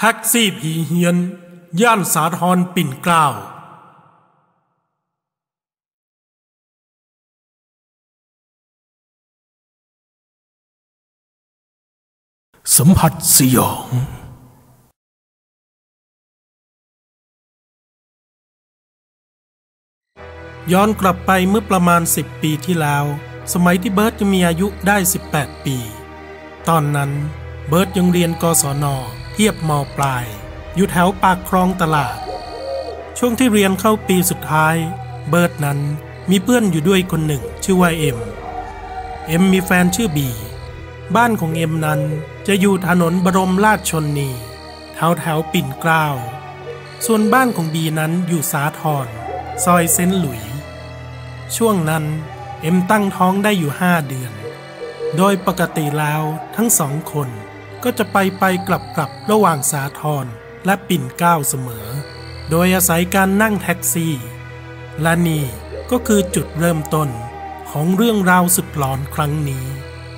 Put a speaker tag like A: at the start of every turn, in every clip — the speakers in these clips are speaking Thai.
A: แท็กซี่ผีเฮียน ย่านสาทรปิ่นเกล้าสัมผัสสยอง ย้อนกลับไปเมื่อประมาณ 10 ปีที่แล้ว สมัยที่เบิร์ตยังมีอายุได้ 18 ปี ตอนนั้น เบิร์ตยังเรียนกศนเทียบมปลาย อยู่แถวปากคลองตลาด ช่วงที่เรียนเข้าปีสุดท้าย เบิร์ตนั้นมีเพื่อนอยู่ด้วยคนหนึ่งชื่อว่าเอ็ม เอ็มมีแฟนชื่อบี บ้านของเอ็มนั้นจะอยู่ถนนบรมราชชนนีแถวแถวปิ่นเกล้า ส่วนบ้านของบีนั้นอยู่สาทรซอยเซนต์หลุยส์ ช่วงนั้นเอ็มตั้งท้องได้อยู่ห้าเดือน โดยปกติแล้วทั้งสองคน ก็จะไปไปกลับกลับระหว่างสาทรและปิ่นเกล้าเสมอ โดยอาศัยการนั่งแท็กซี่ และนี่ก็คือจุดเริ่มต้นของเรื่องราวสุดหลอนครั้งนี้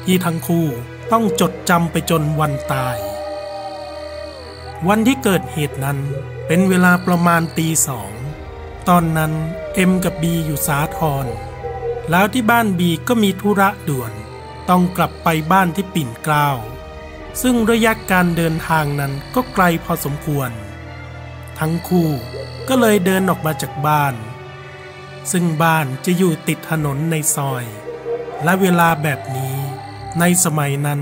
A: ที่ทั้งคู่ต้องจดจำไปจนวันตาย วันที่เกิดเหตุนั้นเป็นเวลาประมาณตีสอง ตอนนั้นเอ็มกับบีอยู่สาทรแล้วที่บ้านบีก็มีธุระด่วน ต้องกลับไปบ้านที่ปิ่นเกล้า ซึ่งระยะการเดินทางนั้นก็ไกลพอสมควร ทั้งคู่ก็เลยเดินออกมาจากบ้าน ซึ่งบ้านจะอยู่ติดถนนในซอย และเวลาแบบนี้ ในสมัยนั้น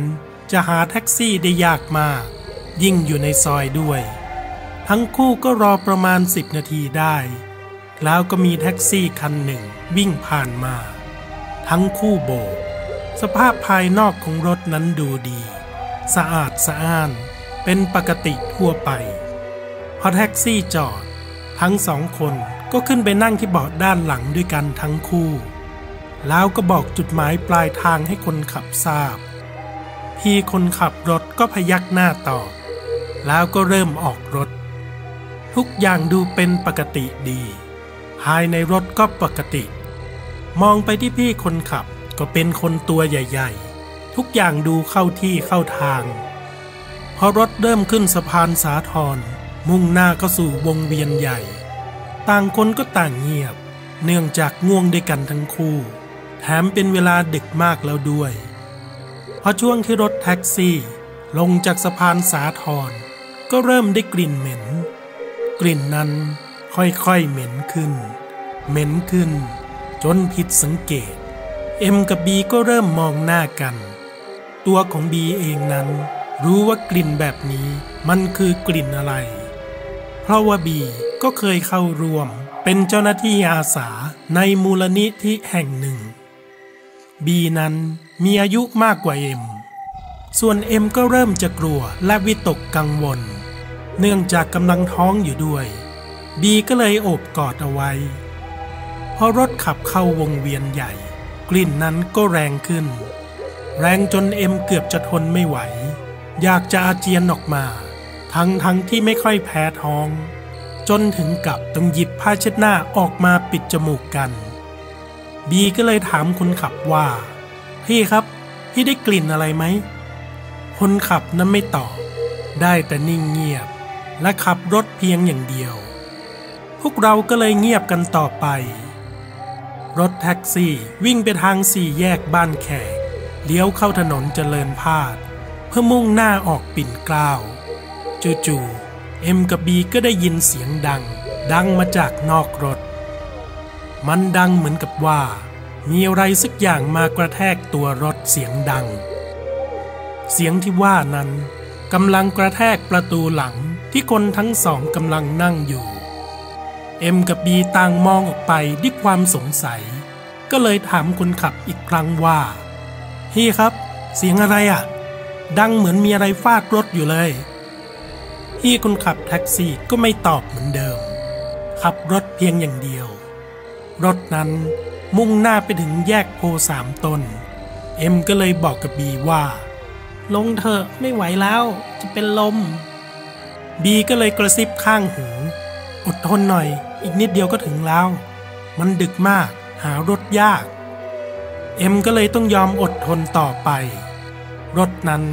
A: จะหาแท็กซี่ได้ยากมาก ยิ่งอยู่ในซอยด้วย ทั้งคู่ก็รอประมาณสิบนาทีได้ แล้วก็มีแท็กซี่คันหนึ่งวิ่งผ่านมา ทั้งคู่โบก สภาพภายนอกของรถนั้นดูดี สะอาดสะอ้าน เป็นปกติทั่วไป พอแท็กซี่จอด ทั้งสองคนก็ขึ้นไปนั่งที่เบาะด้านหลังด้วยกันทั้งคู่ แล้วก็บอกจุดหมายปลายทางให้คนขับทราบ พี่คนขับรถก็พยักหน้าตอบ แล้วก็เริ่มออกรถ ทุกอย่างดูเป็นปกติดี ภายในรถก็ปกติ มองไปที่พี่คนขับก็เป็นคนตัวใหญ่ ๆ ทุกอย่างดูเข้าที่เข้าทาง พอรถเริ่มขึ้นสะพานสาทรมุ่งหน้าก็สู่วงเวียนใหญ่ ต่างคนก็ต่างเงียบ เนื่องจากง่วงด้วยกันทั้งคู่ แถมเป็นเวลาดึกมากแล้วด้วย พอช่วงที่รถแท็กซี่ ลงจากสะพานสาทรก็เริ่มได้กลิ่นเหม็น กลิ่นนั้นค่อยๆเหม็นขึ้น เหม็นขึ้น จนผิดสังเกต เอ็มกับบีก็เริ่มมองหน้ากัน ตัวของบีเองนั้น รู้ว่ากลิ่นแบบนี้มันคือกลิ่นอะไร เพราะว่าบีก็เคยเข้าร่วมเป็นเจ้าหน้าที่อาสาในมูลนิธิแห่งหนึ่ง บีนั้นมีอายุมากกว่าเอ็ม ส่วนเอ็มก็เริ่มจะกลัวและวิตกกังวล เนื่องจากกำลังท้องอยู่ด้วย บีก็เลยโอบกอดเอาไว้ พอรถขับเข้าวงเวียนใหญ่ กลิ่นนั้นก็แรงขึ้น แรงจนเอ็มเกือบจะทนไม่ไหว อยากจะอาเจียนออกมา ทั้งทั้งที่ไม่ค่อยแพ้ท้อง จนถึงกับต้องหยิบผ้าเช็ดหน้าออกมาปิดจมูกกัน บีก็เลยถามคนขับว่า พี่ครับ พี่ได้กลิ่นอะไรไหม คนขับนั้นไม่ตอบ ได้แต่นิ่งเงียบ และขับรถเพียงอย่างเดียว พวกเราก็เลยเงียบกันต่อไป รถแท็กซี่วิ่งไปทางสี่แยกบ้านแขก เลี้ยวเข้าถนนเจริญพาดเพื่อมุ่งหน้าออกปิ่นเกล้าจู่ๆเอ็มกับบีก็ได้ยินเสียงดัง ดังมาจากนอกรถ มันดังเหมือนกับว่า มีอะไรสักอย่างมากระแทกตัวรถเสียงดัง เสียงที่ว่านั้นกำลังกระแทกประตูหลังที่คนทั้งสองกำลังนั่งอยู่ เอ็มกับบีต่างมองออกไปด้วยความสงสัย ก็เลยถามคนขับอีกครั้งว่า พี่ครับ เสียงอะไรอะ่ะ ดังเหมือนมีอะไรฟาดรถอยู่เลย พี่คนขับแท็กซี่ก็ไม่ตอบเหมือนเดิม ขับรถเพียงอย่างเดียว รถนั้นมุ่งหน้าไปถึงแยกโพสามตน เอ็มก็เลยบอกกับบีว่า ลงเถอะไม่ไหวแล้วจะเป็นลม บีก็เลยกระซิบข้างหู อดทนหน่อย อีกนิดเดียวก็ถึงแล้ว มันดึกมากหารถยาก เอ็มก็เลยต้องยอมอดทนต่อไป รถนั้น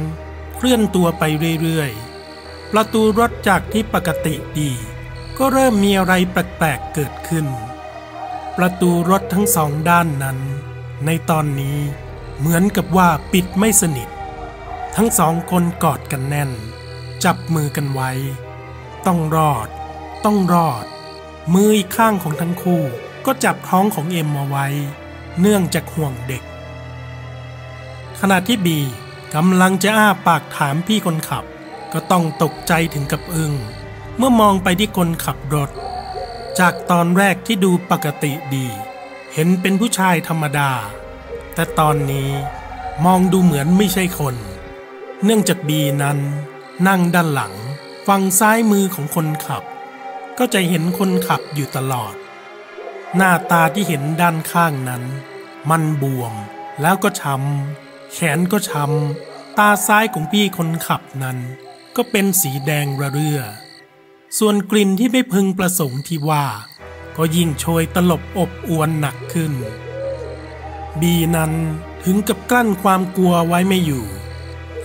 A: เคลื่อนตัวไปเรื่อยๆ ประตูรถจากที่ปกติดี ก็เริ่มมีอะไรแปลกๆเกิดขึ้น ประตูรถทั้งสองด้านนั้น ในตอนนี้เหมือนกับว่าปิดไม่สนิท ทั้งสองคนกอดกันแน่น จับมือกันไว้ ต้องรอด ต้องรอด มืออีกข้างของทั้งคู่ก็จับท้องของเอ็มมาไว้ เนื่องจากห่วงเด็ก ขณะที่บีกำลังจะอ้าปากถามพี่คนขับ ก็ต้องตกใจถึงกับอึง้งเมื่อมองไปที่คนขับรถ จากตอนแรกที่ดูปกติดี เห็นเป็นผู้ชายธรรมดา แต่ตอนนี้มองดูเหมือนไม่ใช่คน เนื่องจากบีนั้น นั่งด้านหลัง ฝั่งซ้ายมือของคนขับ ก็จะเห็นคนขับอยู่ตลอด หน้าตาที่เห็นด้านข้างนั้น มันบวม แล้วก็ช้ำแขนก็ช้ำตาซ้ายของพี่คนขับนั้น ก็เป็นสีแดงระเรื่อ ส่วนกลิ่นที่ไม่พึงประสงค์ที่ว่า ก็ยิ่งโชยตลบอบอวนหนักขึ้น บีนั้นถึงกับกลั้นความกลัวไว้ไม่อยู่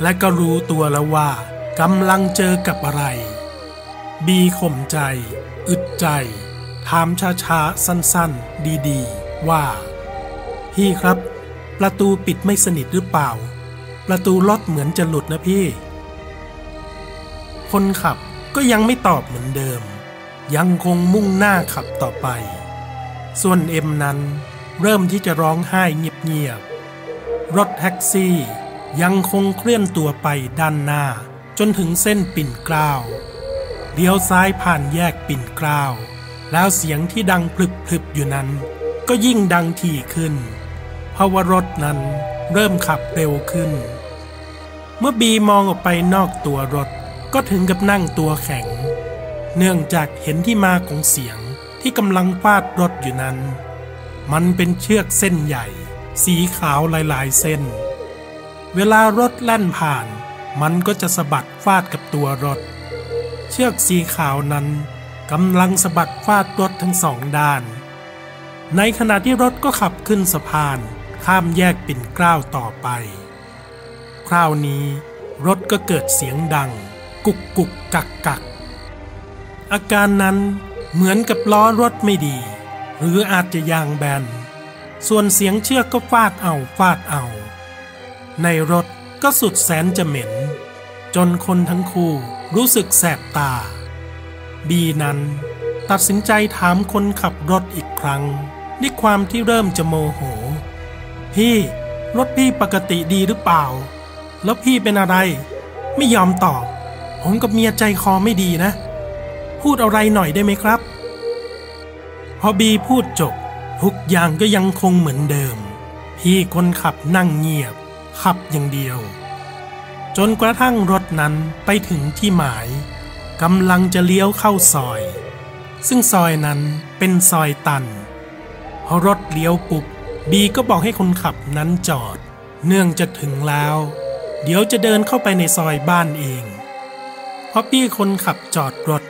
A: และก็รู้ตัวแล้วว่ากำลังเจอกับอะไร บีข่มใจ อึดใจ ถามช้าๆ สั้นๆ ดีๆ ว่า พี่ครับ ประตูปิดไม่สนิทหรือเปล่า ประตูล็อกเหมือนจะหลุดนะพี่ คนขับก็ยังไม่ตอบเหมือนเดิม ยังคงมุ่งหน้าขับต่อไป ส่วนเอ็มนั้นเริ่มที่จะร้องไห้เงียบๆ รถแท็กซี่ยังคงเคลื่อนตัวไปด้านหน้า จนถึงเส้นปิ่นเกล้าเลี้ยวซ้ายผ่านแยกปิ่นเกล้า แล้วเสียงที่ดังพลึบๆอยู่นั้น ก็ยิ่งดังถี่ขึ้น เพราะว่ารถนั้นเริ่มขับเร็วขึ้น เมื่อบีมองออกไปนอกตัวรถก็ถึงกับนั่งตัวแข็ง เนื่องจากเห็นที่มาของเสียงที่กำลังฟาดรถอยู่นั้น มันเป็นเชือกเส้นใหญ่ สีขาวหลายๆเส้น เวลารถแล่นผ่าน มันก็จะสะบัดฟาดกับตัวรถ เชือกสีขาวนั้น กำลังสะบัดฟาดรถทั้งสองด้าน ในขณะที่รถก็ขับขึ้นสะพานข้ามแยกปิ่นเกล้าต่อไป คราวนี้รถก็เกิดเสียงดัง กุกกุกกักกัก อาการนั้นเหมือนกับล้อรถไม่ดี หรืออาจจะยางแบน ส่วนเสียงเชือกก็ฟาดเอาฟาดเอา ในรถก็สุดแสนจะเหม็น จนคนทั้งคู่รู้สึกแสบตา บีนั้น ตัดสินใจถามคนขับรถอีกครั้งด้วยความที่เริ่มจะโมโห พี่รถพี่ปกติดีหรือเปล่า แล้วพี่เป็นอะไร ไม่ยอมตอบ ผมกับเมียใจคอไม่ดีนะ พูดอะไรหน่อยได้ไหมครับ พอบีพูดจบ ทุกอย่างก็ยังคงเหมือนเดิม พี่คนขับนั่งเงียบ ขับอย่างเดียว จนกระทั่งรถนั้นไปถึงที่หมาย กำลังจะเลี้ยวเข้าซอย ซึ่งซอยนั้นเป็นซอยตันพอรถเลี้ยวปุ๊บบีก็บอกให้คนขับนั้นจอด เนื่องจะถึงแล้ว เดี๋ยวจะเดินเข้าไปในซอยบ้านเองพอพี่คนขับจอดรถ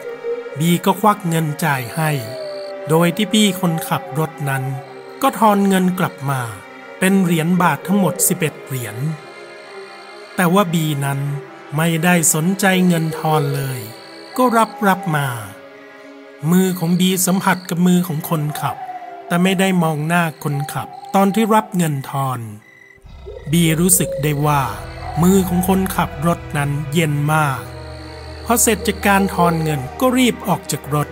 A: บีก็ควักเงินจ่ายให้ โดยที่พี่คนขับรถนั้น ก็ทอนเงินกลับมา เป็นเหรียญบาททั้งหมด 11 เหรียญแต่ว่าบีนั้นไม่ได้สนใจเงินทอนเลย ก็รับรับมา มือของบีสัมผัสกับมือของคนขับ แต่ไม่ได้มองหน้าคนขับ ตอนที่รับเงินทอน บีรู้สึกได้ว่า มือของคนขับรถนั้นเย็นมากพอเสร็จจากการทอนเงินก็รีบออกจากรถ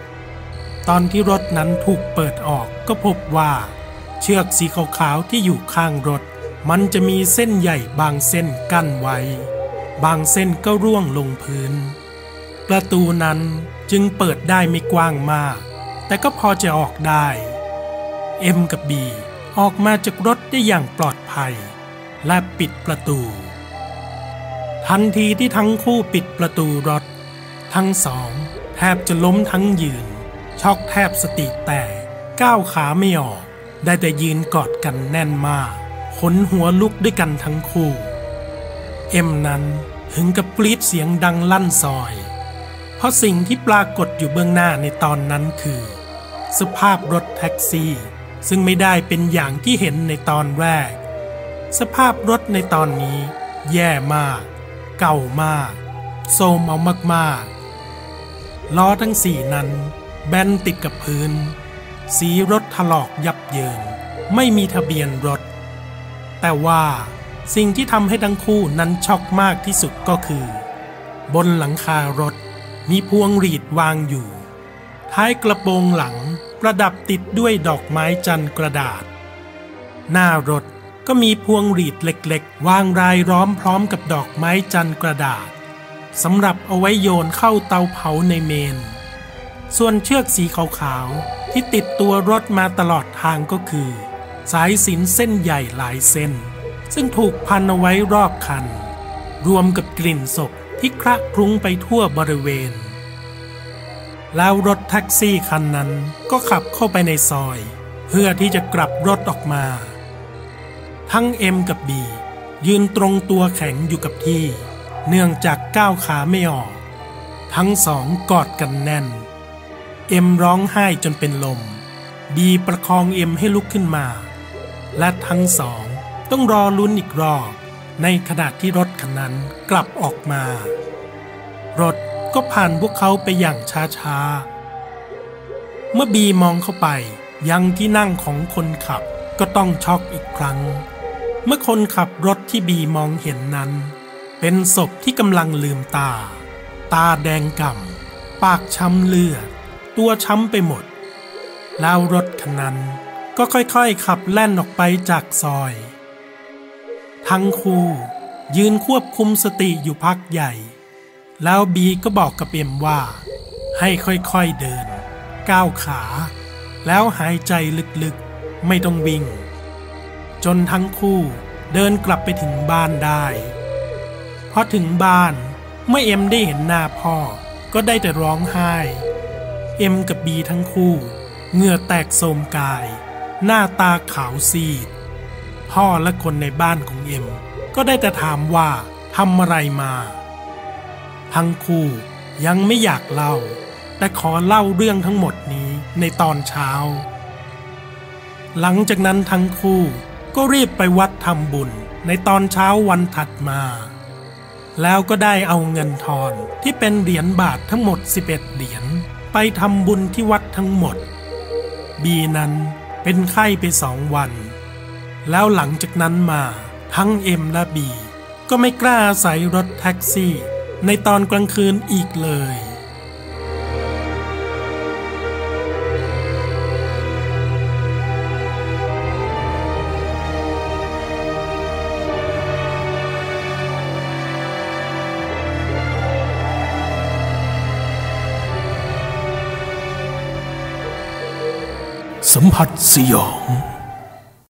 A: ตอนที่รถนั้นถูกเปิดออกก็พบว่า เชือกสีขาวๆที่อยู่ข้างรถ มันจะมีเส้นใหญ่บางเส้นกั้นไว้ บางเส้นก็ร่วงลงพื้น ประตูนั้นจึงเปิดได้ไม่กว้างมาก แต่ก็พอจะออกได้เอ็มกับบีออกมาจากรถได้อย่างปลอดภัย และปิดประตู ทันทีที่ทั้งคู่ปิดประตูรถ ทั้งสองแทบจะล้มทั้งยืน ช็อกแทบสติแตกก้าวขาไม่ออก ได้แต่ยืนกอดกันแน่นมากขนหัวลุกด้วยกันทั้งคู่ เอ็มนั้นถึงกับกรีดเสียงดังลั่นซอย เพราะสิ่งที่ปรากฏอยู่เบื้องหน้าในตอนนั้นคือ สภาพรถแท็กซี่ ซึ่งไม่ได้เป็นอย่างที่เห็นในตอนแรก สภาพรถในตอนนี้ แย่มาก เก่ามากโทมเอามากๆ ล้อทั้งสี่นั้น แบนติดกับพื้น สีรถถลอกยับเยิน ไม่มีทะเบียนรถ แต่ว่าสิ่งที่ทำให้ทั้งคู่นั้นช็อกมากที่สุดก็คือ บนหลังคารถ มีพวงหรีดวางอยู่ ท้ายกระโปรงหลังประดับติดด้วยดอกไม้จันทร์กระดาษ หน้ารถก็มีพวงหรีดเล็กๆ วางรายล้อมพร้อมกับดอกไม้จันทร์กระดาษสำหรับเอาไว้โยนเข้าเตาเผาในเมน ส่วนเชือกสีขาวๆ ที่ติดตัวรถมาตลอดทางก็คือ สายสินเส้นใหญ่หลายเส้น ซึ่งถูกพันเอาไว้รอบคัน รวมกับกลิ่นศพ ที่คละคลุ้งไปทั่วบริเวณ แล้วรถแท็กซี่คันนั้นก็ขับเข้าไปในซอย เพื่อที่จะกลับรถออกมา ทั้งเอ็มกับบียืนตรงตัวแข็งอยู่กับที่ เนื่องจากก้าวขาไม่ออก ทั้งสองกอดกันแน่น เอ็มร้องไห้จนเป็นลม บีประคองเอ็มให้ลุกขึ้นมา และทั้งสองต้องรอลุ้นอีกรอบ ในขณะที่รถคันนั้นกลับออกมา รถก็ผ่านพวกเขาไปอย่างช้าๆ เมื่อบีมองเข้าไปยังที่นั่งของคนขับก็ต้องช็อกอีกครั้ง เมื่อคนขับรถที่บีมองเห็นนั้น เป็นศพที่กำลังลืมตา ตาแดงก่ำปากช้ำเลือด ตัวช้ำไปหมด แล้วรถคันนั้นก็ค่อยๆขับแล่นออกไปจากซอย ทั้งคู่ยืนควบคุมสติอยู่พักใหญ่ แล้วบีก็บอกกับเอ็มว่า ให้ค่อยๆเดิน ก้าวขา แล้วหายใจลึกๆไม่ต้องวิ่ง จนทั้งคู่เดินกลับไปถึงบ้านได้พอถึงบ้านเมื่อเอ็มได้เห็นหน้าพ่อก็ได้แต่ร้องไห้ เอ็มกับบีทั้งคู่เหงื่อแตกโสมกาย หน้าตาขาวซีด พ่อและคนในบ้านของเอ็ม ก็ได้แต่ถามว่าทำอะไรมา ทั้งคู่ยังไม่อยากเล่า แต่ขอเล่าเรื่องทั้งหมดนี้ในตอนเช้า หลังจากนั้นทั้งคู่ก็รีบไปวัดทำบุญในตอนเช้าวันถัดมา แล้วก็ได้เอาเงินทอนที่เป็นเหรียญบาททั้งหมด 11 เหรียญไปทำบุญที่วัดทั้งหมด บีนั้นเป็นไข้ไปสองวัน แล้วหลังจากนั้นมาทั้งเอ็มและบีก็ไม่กล้าอาศัยรถแท็กซี่ ในตอนกลางคืนอีกเลย สัมผัสสยอง